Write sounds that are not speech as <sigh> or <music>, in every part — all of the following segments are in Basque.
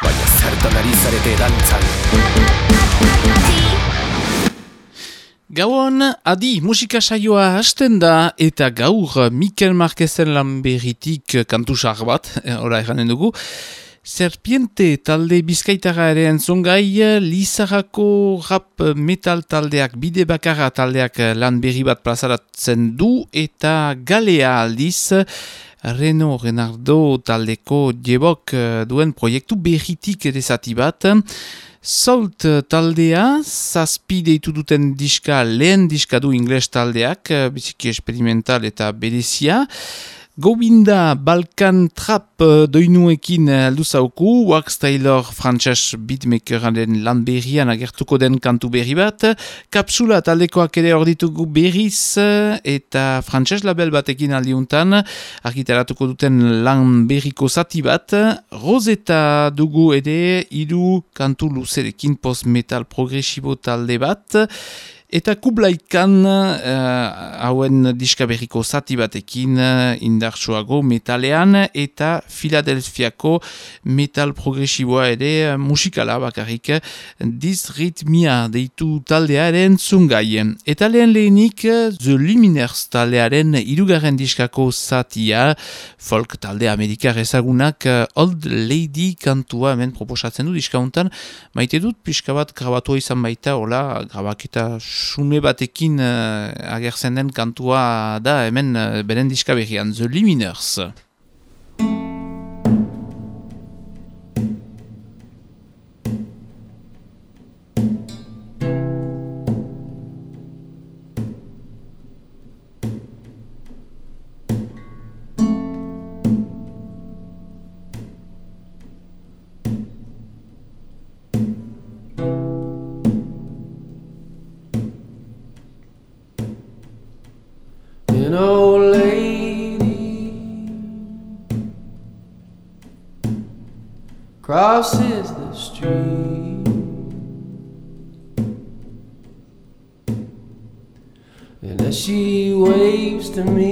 Baina zertan ari zarete dantzan Gauan, adi, musika saioa hasten da eta gaur Mikel Marquezen lan berritik kantu sar bat, eh, ora eranen dugu. Serpiente talde bizkaitara ere entzongai, Lizarako rap metal taldeak, bide bakarra taldeak lan berri bat plazaratzen du eta galea aldiz, Reno Renardo taldeko jebok eh, duen proiektu berritik ere zati bat. Salt taldea, zazpi deitu duten diska, lehen diska du ingles taldeak, eh, biziki experimental eta berezia. Gobinda Balkan Trap uh, doinuekin uh, aldu zauku, Wax Taylor Frances Beatmakeraren lan berrian agertuko den kantu berri bat, Kapsula taldekoak ere hor ditugu berriz uh, eta Frances label batekin aldiuntan, argitaratuko duten lan berriko zati bat, Rosetta dugu ere hiru kantu luzerekin post-metal progresibo talde bat, Eta kublaikan uh, hauen diskaberriko zati batekin uh, indartsuago metalean eta Filadelfiako metal progresiboa ere uh, musikala bakarrik disritmia deitu taldearen zungai. Eta lehen lehenik The Luminers taldearen irugarren diskako zatia folk talde amerikar ezagunak Old Lady kantua hemen proposatzen du diskauntan. Maite dut pixka bat grabatua izan baita, hola, grabaketa sume batekin uh, agertzen den kantua da hemen uh, beren diska berrian, The Luminers. Crosses the street, and as she waves to me,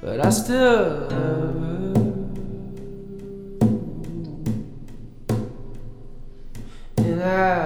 but I still love her. And I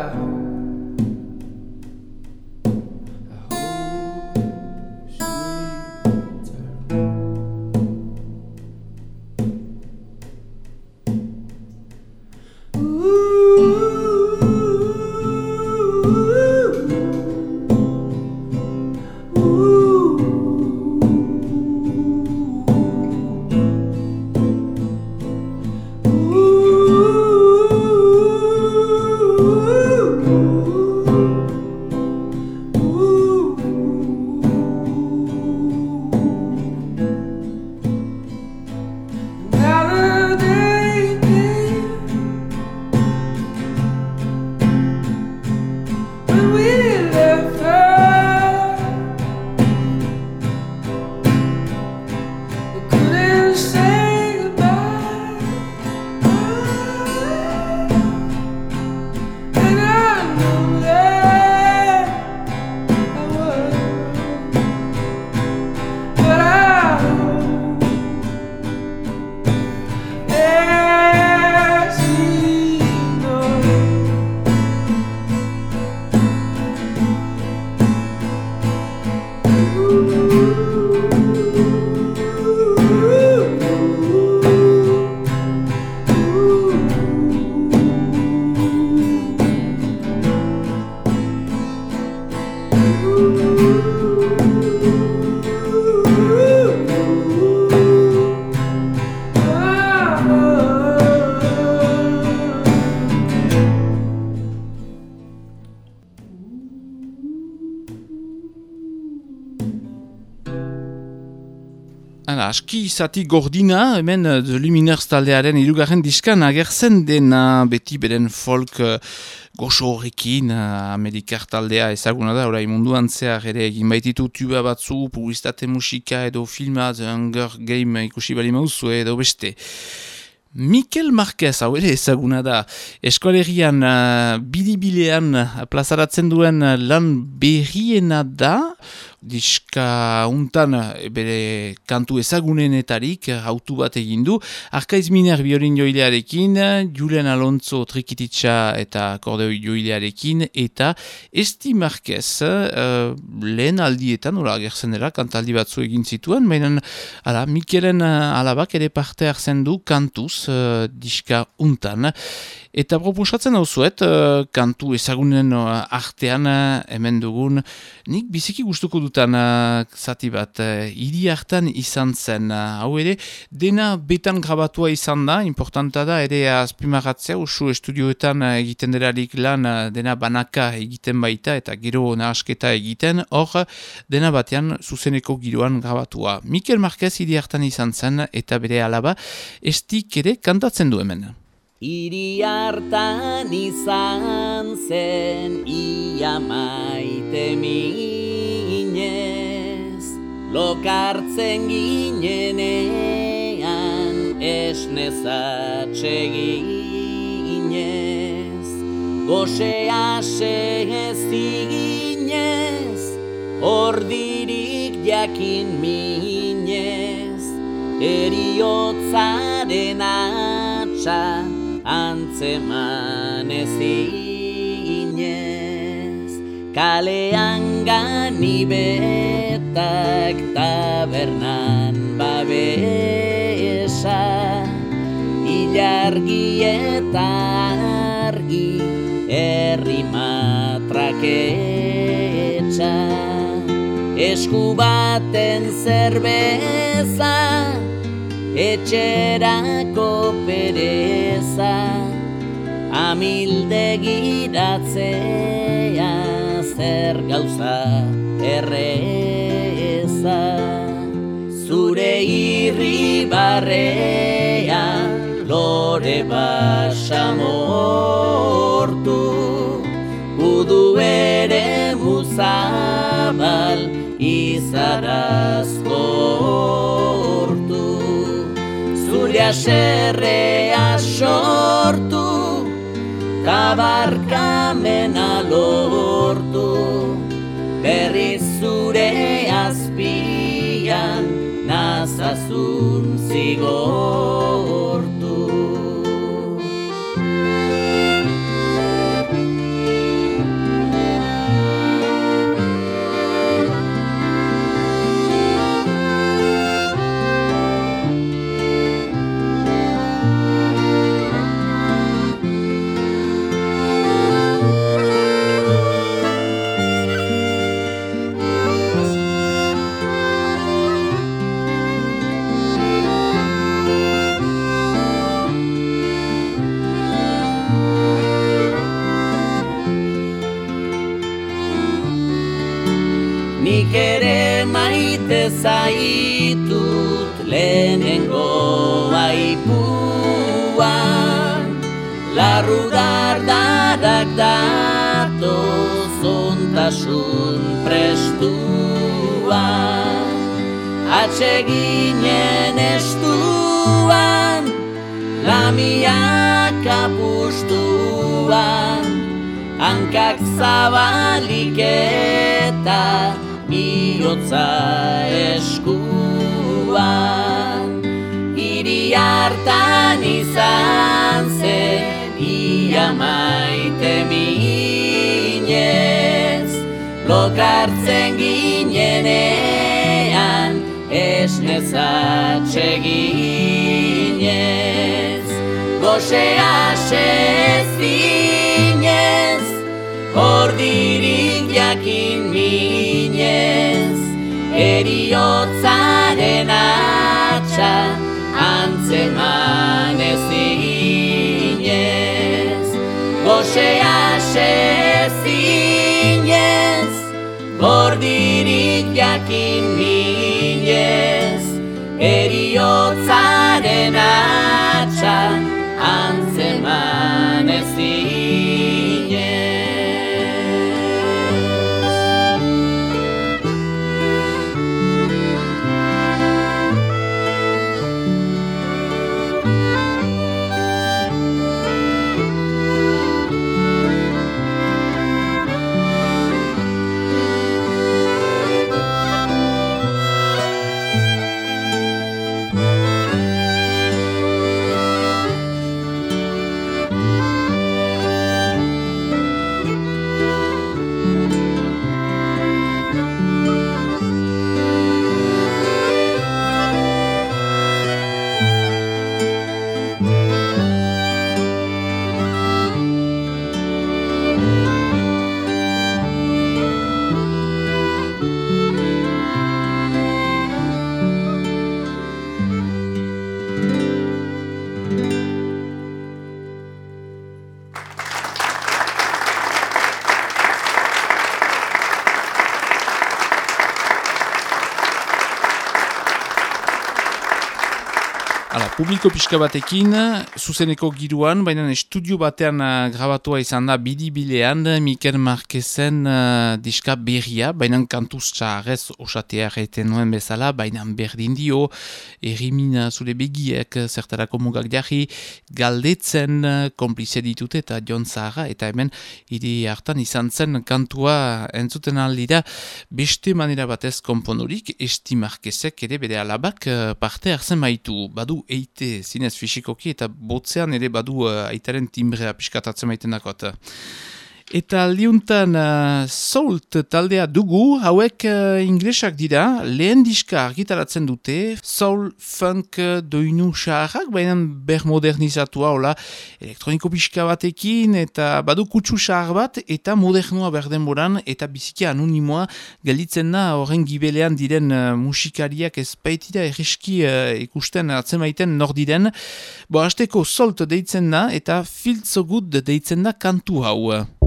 Hala, aski izati gordina, hemen uh, The Luminers taldearen irugarren diskan agertzen dena. Beti beren folk uh, goxo horrekin uh, Amerikar taldea ezaguna da, orai munduan zehar ere egin baititu tuba batzu, publizitate musika edo filma The Hunger Game ikusi bali mauzu edo beste. Mikel Marquez, hau ere ezaguna da, eskolerian uh, bidibilean plazaratzen duen lan berriena da, diska untan eh, bere kantu ezagunenetarik eh, autu bat egin du. Arkaiz Miner biorin joilearekin, Julen Alonso trikititsa eta kordeo joilearekin, eta Esti Marquez uh, lehen aldietan, ora agertzen dela, kantaldi batzu egin zituen, baina ala, Mikelen alabak ere parte hartzen du kantuz uh, diska untan. Eta proposatzen hau zuet, kantu ezagunen artean hemen dugun, nik biziki gustuko dutan uh, zati bat, uh, hiri hartan izan zen, uh, hau ere, dena betan grabatua izan da, importanta da, ere azpimaratzea, usu estudioetan uh, egiten delarik lan uh, dena banaka egiten baita, eta gero nahasketa egiten, hor dena batean zuzeneko giroan grabatua. Mikel Marquez hiri hartan izan zen, eta bere alaba, estik ere kantatzen du hemen. Iri hartan izan zen ia maite minez Lokartzen ginenean esnezatxe ginez Gose ase ez diginez Ordirik jakin minez. Eriotzaren atxan antzeman ezinez Kalean gani betak tabernan babesa Ilargi eta argi herri matraketxa Esku baten zerbeza etxerako pereza amilde giratzea zer gauza erreza zure irri barrea lore basamortu budu ere muzabal izarazko Zuria serrea sortu Tabarkamena lortu azul sigo. Zigor zaitut lehenengo aipuan Larru dardarak dato zontasun prestuan Atseginen estuan lamiak apustuan Hankak zabalik eta bihotza eskuan Iri hartan izan zen ia maite minez. Lokartzen ginenean esnezatxe ginez Gose asez dinez Ordirik jakin minez Eriotzaren atxa Antzeman ez inez Gose ase zinez Bordirik jakin minez Eriotzaren atxa publiko pixka batekin, zuzeneko giruan, baina estudio batean uh, grabatua izan da bidibilean, Mikel Marquezen uh, diska berria, baina kantuz txarrez osatea reiten nuen bezala, baina berdin dio, errimina zure begiek, zertarako mugak jarri, galdetzen komplizia ditute eta John Zahara, eta hemen hiri hartan izan zen kantua entzuten aldira, beste manera batez konponurik, esti Marquezek ere bere alabak uh, parte hartzen baitu, badu eite zinez fisikoki eta botzean ere badu uh, aitaren timbrea piskatatzen maiten dakot. Eta liuntan uh, Soult taldea dugu, hauek uh, inglesak dira, lehen diska argitaratzen dute, Soul Funk doinu xaharrak, baina bermodernizatua, hola, elektroniko pixka batekin, eta badu kutsu xahar bat, eta modernua berdenboran, eta biziki anonimoa, gelditzen da horren gibelean diren uh, musikariak ezpaitira erreski uh, ikusten atzemaiten nor diren. Bo, hasteko Soult deitzen da, eta Feel So Good deitzen da kantu hau.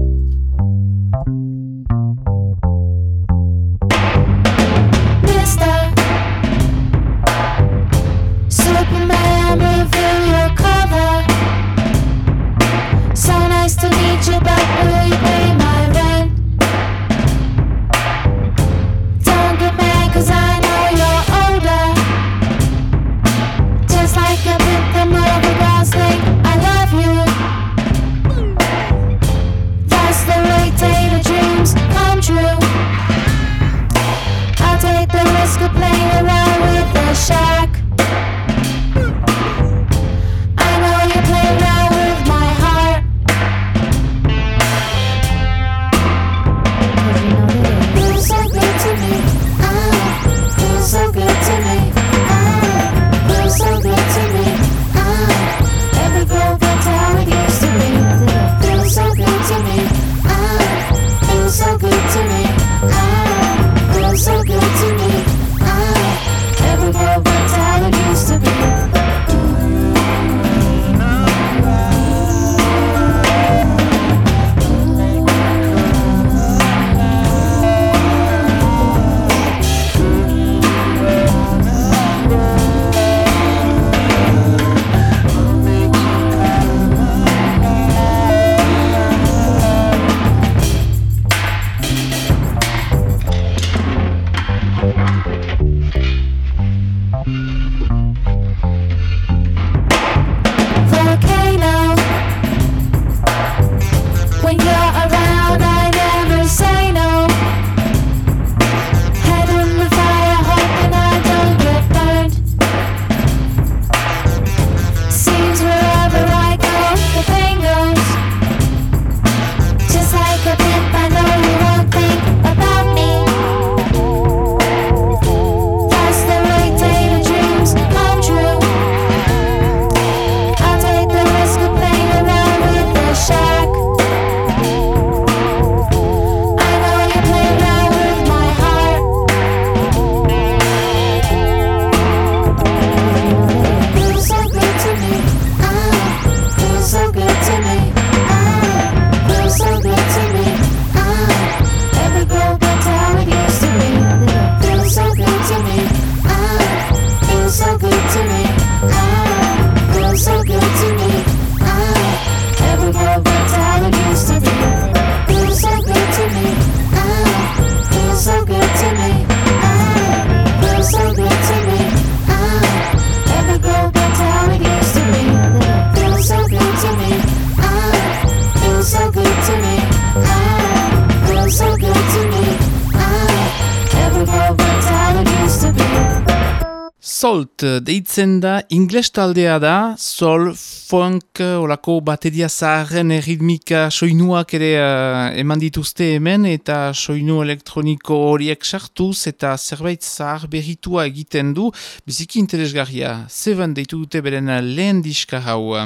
Salt deitzen da, ingles taldea da, sol, funk, olako bateria zaharren erritmika soinuak ere uh, eman dituzte hemen, eta soinu elektroniko horiek sartuz, eta zerbait zahar berritua egiten du, biziki interesgarria, Seven deitu dute beren lehen diska hau.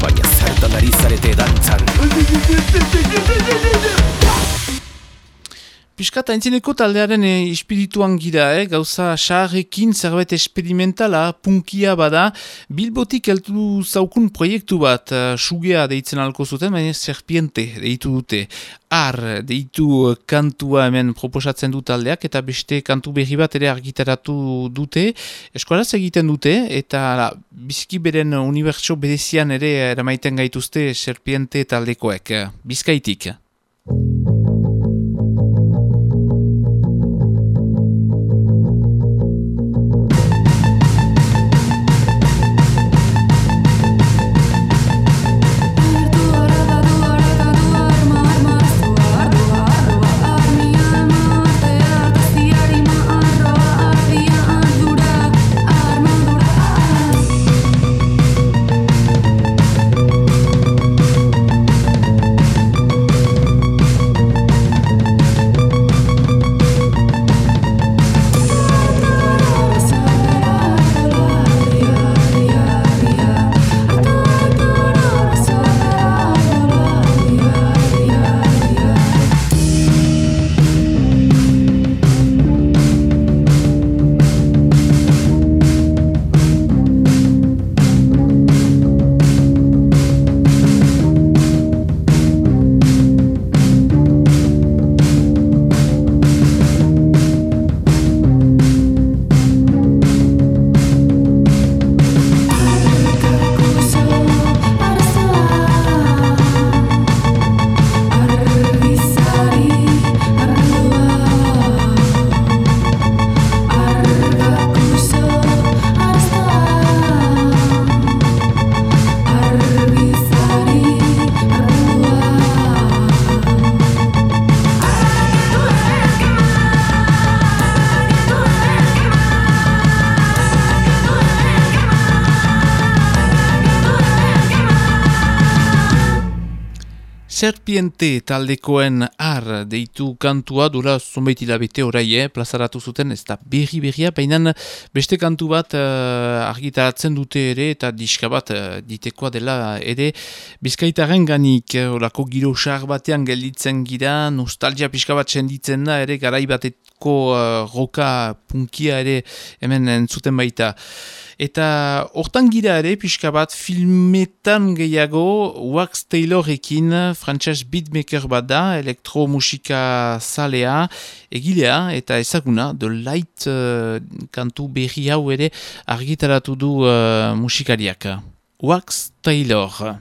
Baina zertan ari zarete dantzan <laughs> Piskat, haintzineko taldearen e, ispirituan gira, eh? gauza saharrekin zerbait esperimentala, punkia bada, bilbotik eltu zaukun proiektu bat, uh, sugea deitzen alko zuten, baina serpiente deitu dute. Ar, deitu kantua hemen proposatzen du taldeak, eta beste kantu berri bat ere argitaratu dute, eskolaz egiten dute, eta la, bizki beren unibertso berezian ere eramaiten gaituzte serpiente taldekoek. Bizkaitik. Serpiente taldekoen ar deitu kantua dura zonbait hilabete orai, eh, plazaratu zuten, ez da berri berria, baina beste kantu bat uh, argitaratzen dute ere eta diska bat uh, ditekoa dela ere bizkaitaren ganik, uh, orako giro batean gelditzen gira, nostalgia pixka bat senditzen da ere garai bateko uh, roka punkia ere hemen entzuten baita. Eta hortan gira ere, pixka bat, filmetan gehiago, Wax Taylorekin, frantxas beatmaker bat da, elektromusika zalea, egilea, eta ezaguna, The Light uh, kantu berri hau ere argitaratu du uh, musikariak. Wax Taylor.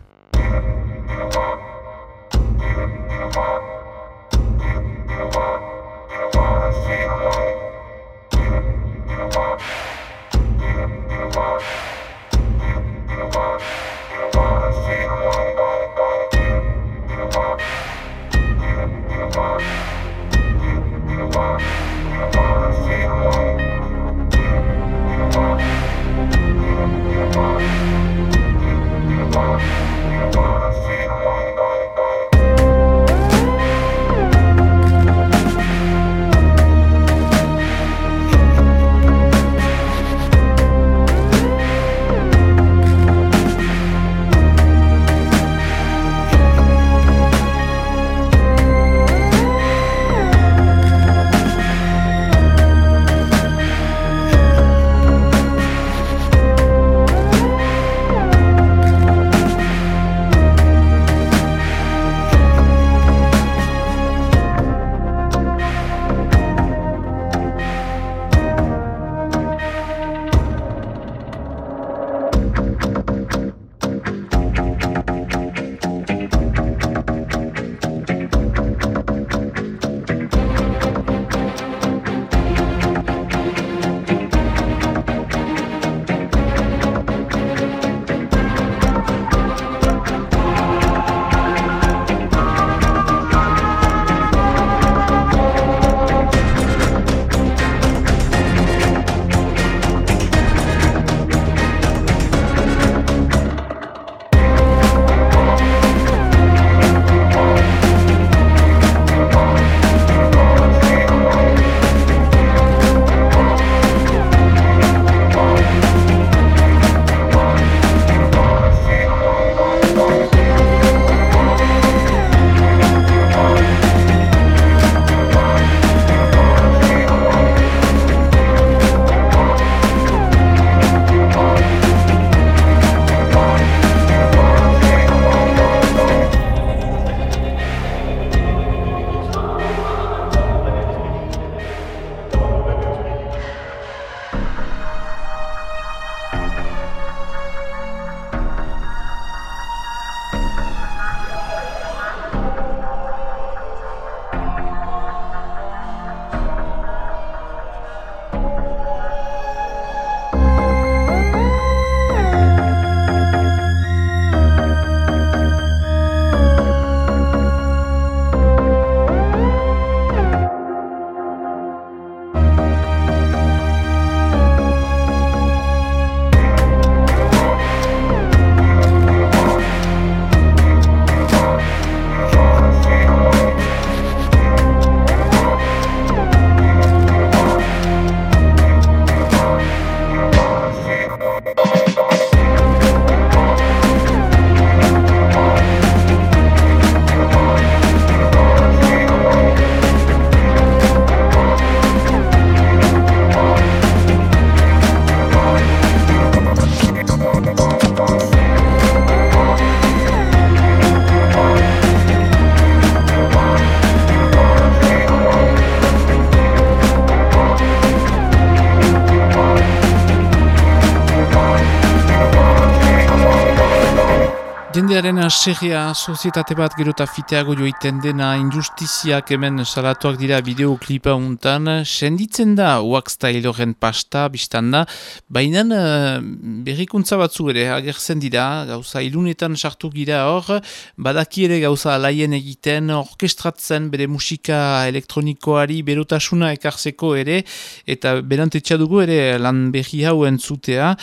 Aserria sozietate bat gero eta fiteago joiten dena injustiziak hemen salatuak dira bideoklipa untan senditzen da Wax Tayloren pasta biztan da baina uh, berrikuntza batzu ere agertzen dira gauza ilunetan sartu gira hor badaki ere gauza alaien egiten orkestratzen bere musika elektronikoari berotasuna ekartzeko ere eta berantetxa dugu ere lan berri hau entzutea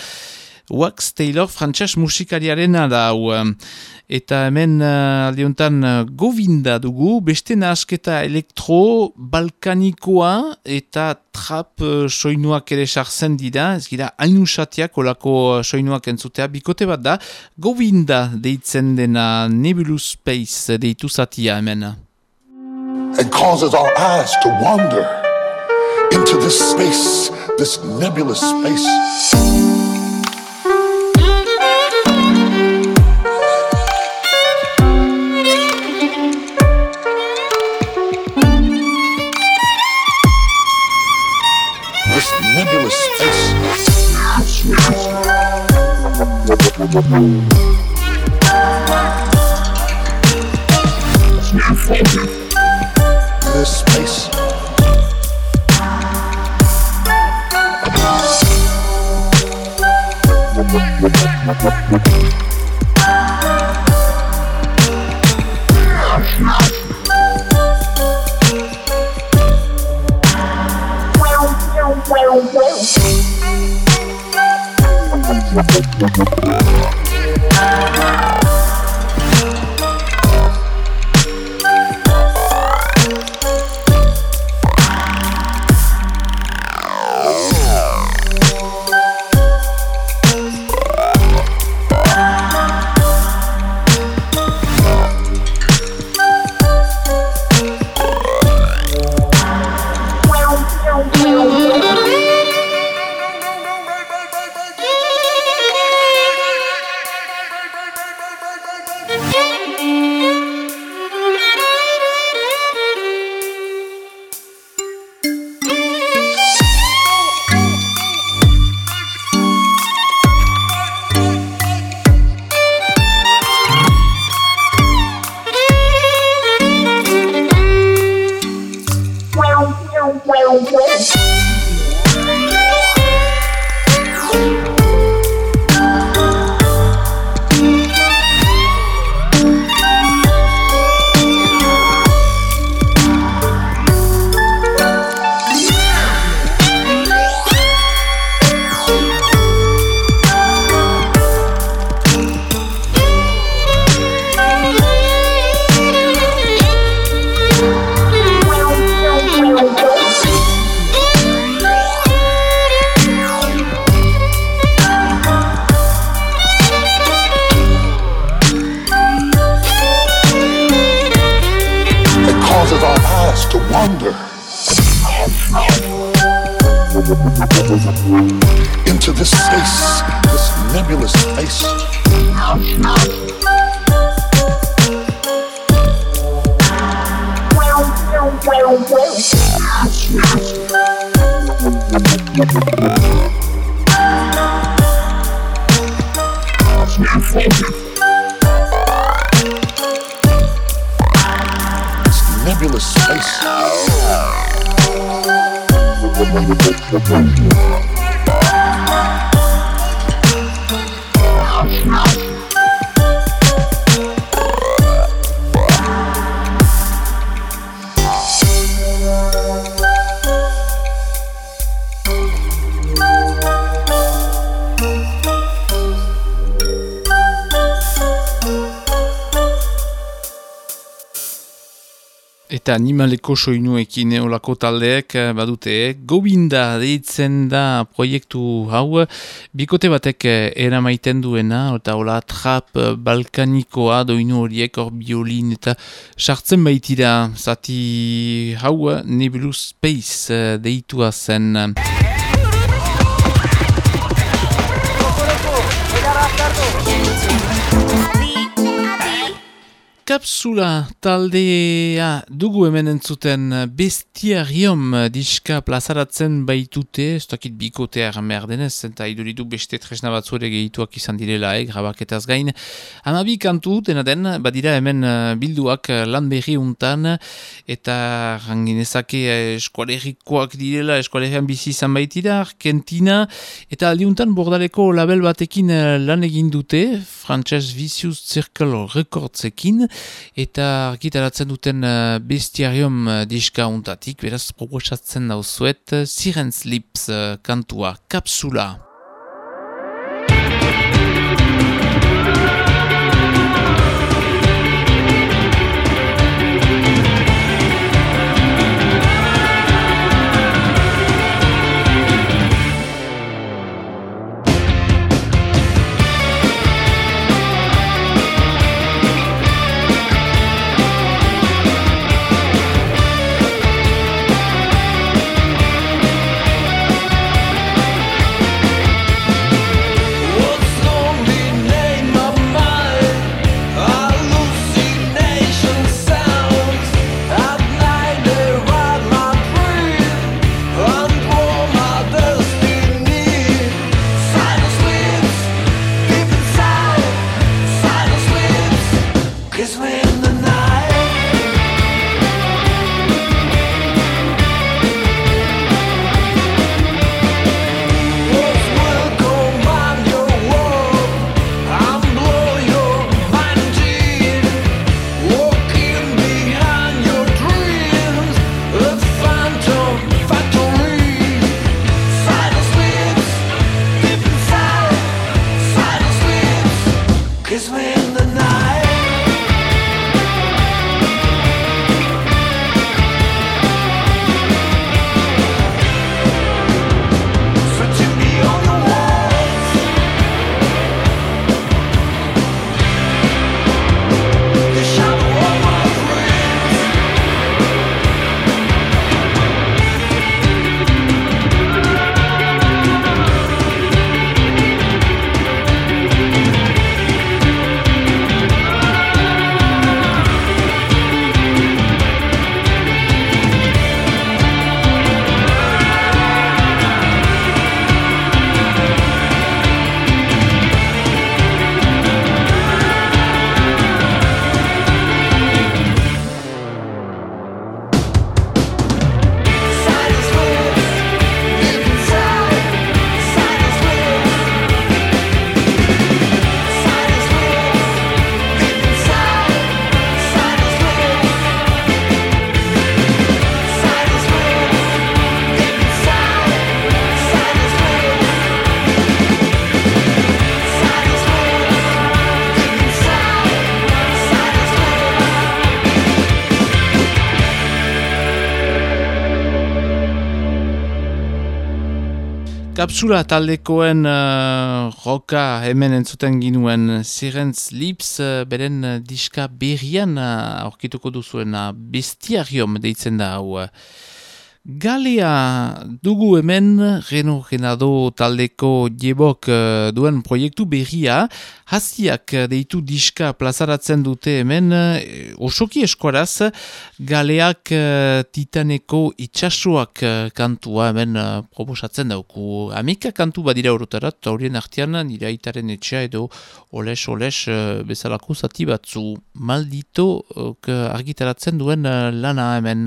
Wax Taylor frantxas musikariaren da hau. Eta hemen uh, aldeuntan uh, govinda dugu, beste nahasketa elektro, balkanikoa eta trap uh, soinuak ere sartzen dira, ez gira hain usatiak olako soinuak entzutea, bikote bat da, govinda deitzen dena Nebulous Space deitu zatia hemen. and causes our eyes to wander into this space, this nebulous space. This Animaleko soinuekin eolako taldeek eh, badute? Gobinda deitzen da proiektu hau, bikote batek eh, eramaiten duena, eta hola trap eh, balkanikoa doinu horiek hor biolin eta sartzen baitira, zati hau Nebulous Space deitua zen. Kapsula taldea dugu hemen entzuten bestiarium diska plazaratzen baitute, ez dakit bikotea ermer denez, eta iduridu beste tresna batzu ere gehituak izan direla, eh, grabaketaz gain. Hamabi kantu dena den, badira hemen eh, bilduak lan berri untan, eta ranginezake eskualerikoak direla, eskualerian bizi izan baitira, Argentina, eta aldiuntan bordaleko label batekin eh, lan egin dute, Frances Vicious Circle Recordsekin, eta argitaratzen duten uh, bestiarium uh, diska untatik, beraz proposatzen dauzuet, uh, Sirens Lips kantua, kapsula. Kapsula taldekoen uh, roka hemen entzuten ginuen Sirens Lips uh, beren uh, diska berrian uh, aurkituko duzuena bestiarium deitzen da hau. Galea dugu hemen Reno Renado taldeko jebok uh, duen proiektu berria. Hasiak deitu diska plazaratzen dute hemen uh, osoki eskuaraz Galeak uh, titaneko itxasuak kantua hemen proposatzen dauku. Amika kantu badira orotarat horien artean nire aitaren etxea edo oles-oles bezalako zati batzu. Maldito argitaratzen duen lana hemen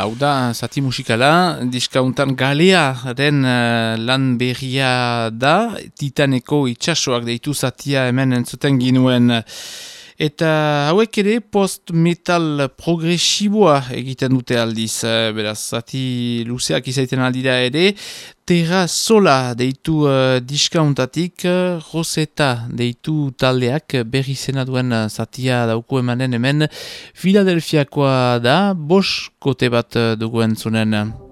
Hau da, zati musikala, diskauntan galearen uh, lan berria da, titaneko itxasoak deitu zatia hemen entzuten ginuen. Eta hauek ere post-metal progresiboa egiten dute aldiz, eh, beraz, zati luzeak izaiten aldira ere, Terra Sola deitu uh, diskauntatik, uh, Rosetta deitu taldeak berri zena zatia dauku emanen hemen, Filadelfiakoa da, bos kote bat duguen zunen.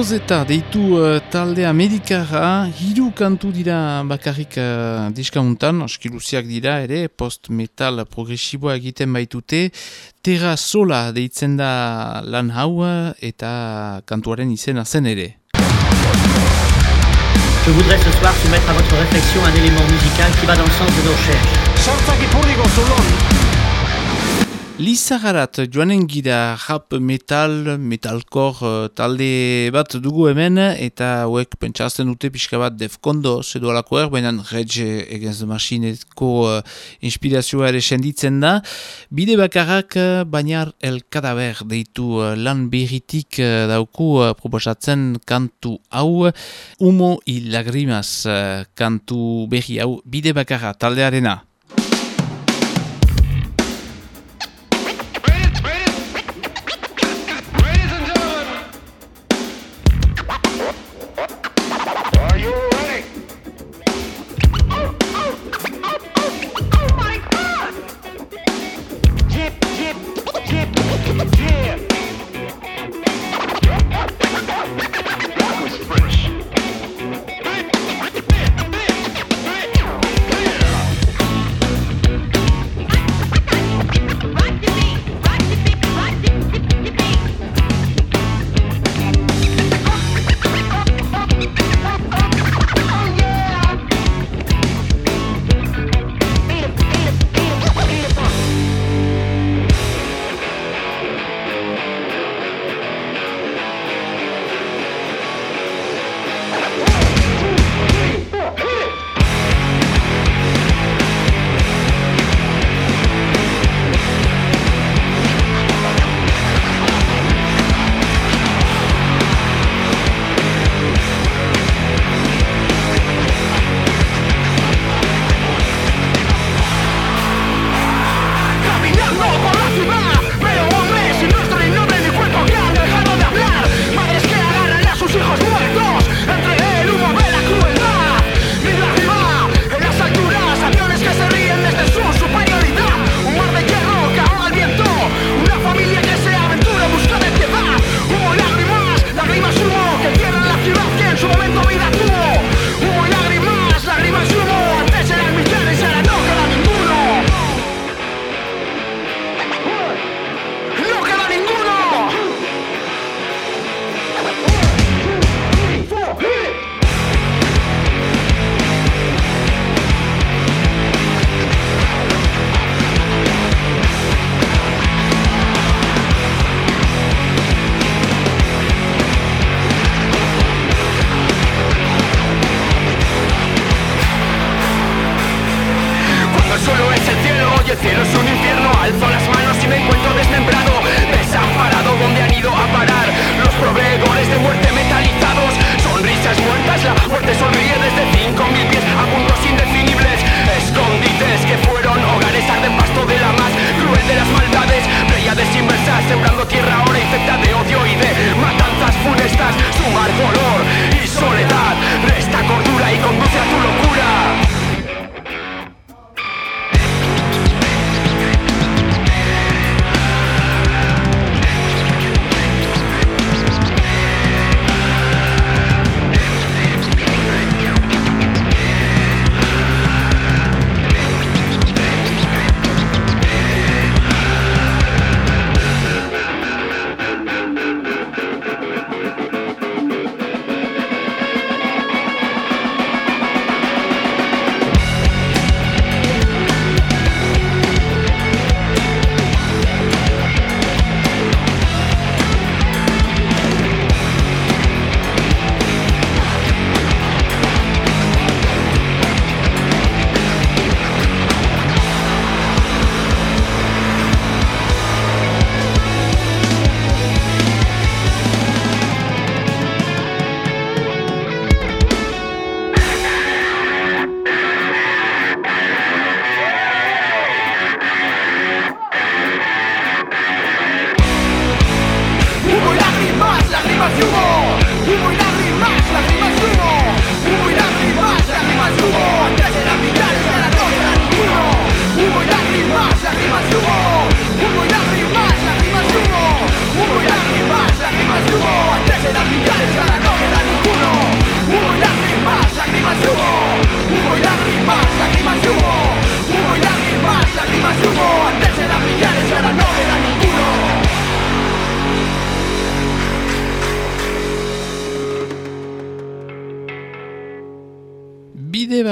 Rosetta deitu uh, talde Amerikara, hiru kantu dira bakarrik uh, diskauntan, askiluziak dira ere, post-metal progresiboa egiten baitute, Terra Sola deitzen da lan hau uh, eta kantuaren izena zen ere. Je voudrais ce soir soumettre à votre réflexion un élément musical qui va dans le sens de nos recherches. Lizagarat joanen gira rap metal, metalkor uh, talde bat dugu hemen eta hauek pentsazten dute pixka bat defkondo zedo alako er, baina Rage Against the Machineko uh, inspirazioa ere senditzen da. Bide bakarrak uh, baina el kadaber deitu uh, lan berritik uh, dauku uh, proposatzen kantu hau Humo y Lagrimas uh, kantu berri hau bide bakarra taldearena.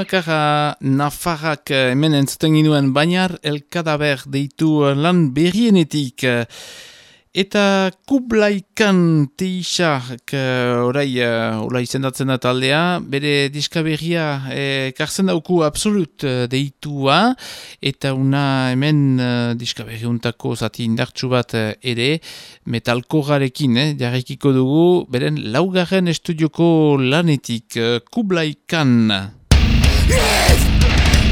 Bakarra Nafarrak eh, hemen entzuten ginuen bainar elkadaber deitu lan berrienetik. Eta Kublaikan teixak orai, uh, orai zendatzen da taldea, bere diskaberria e, karzen dauku absolut deitua, eta una hemen diskaberri untako zati indartsu bat ere, metalkorarekin, eh, jarrekiko dugu, beren laugarren estudioko lanetik Kublaikan.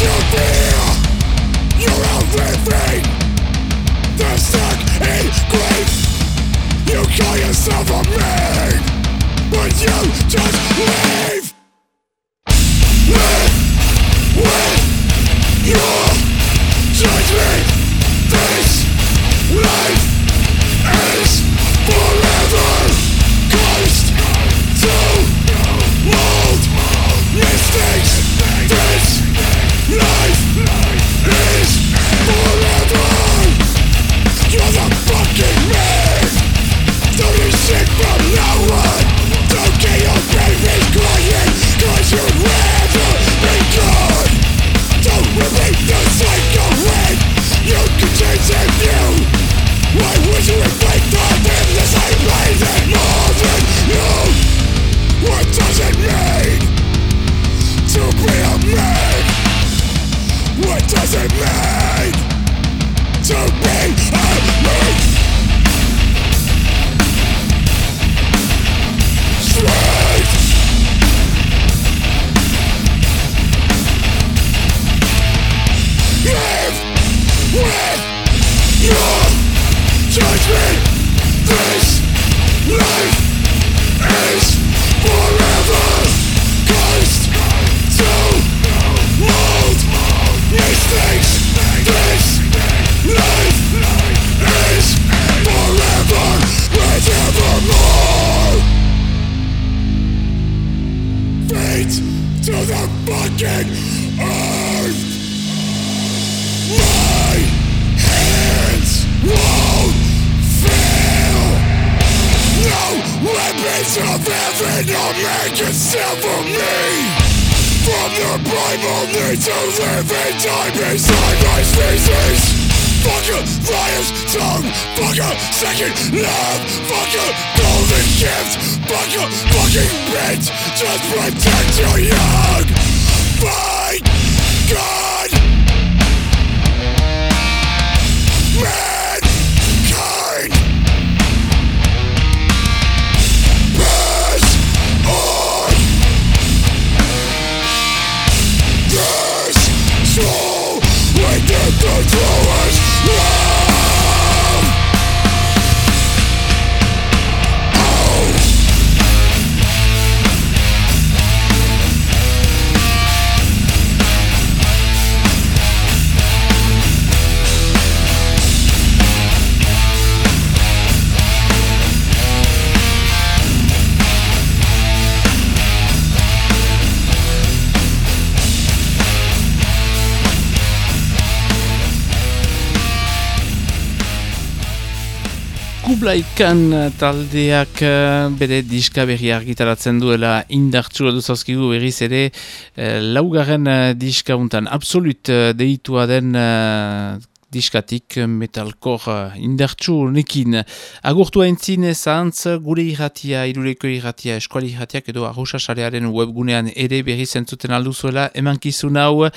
your fear You're everything They're stuck in grief You call yourself a man But you just leave with your judgment This life is forever to Kublaikan taldeak eh, bere diska berri argitaratzen duela indartsua duzazkigu berriz ere eh, laugarren eh, diska untan absolut eh, deitua den eh, diskatik metalkor uh, indartsu nekin. Agurtu haintzin ezantz gure irratia, irureko irratia, eskuali irratiak edo arruxasarearen webgunean ere berri zentzuten alduzuela emankizun hau,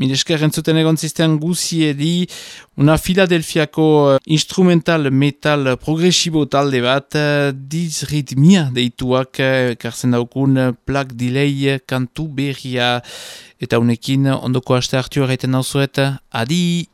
minesker entzuten egon zisten guziedi, una Filadelfiako instrumental metal progresibo talde bat, dizritmia deituak, karzen daukun plak delay kantu berria, eta unekin ondoko aste hartu erraiten dauzuet, adi!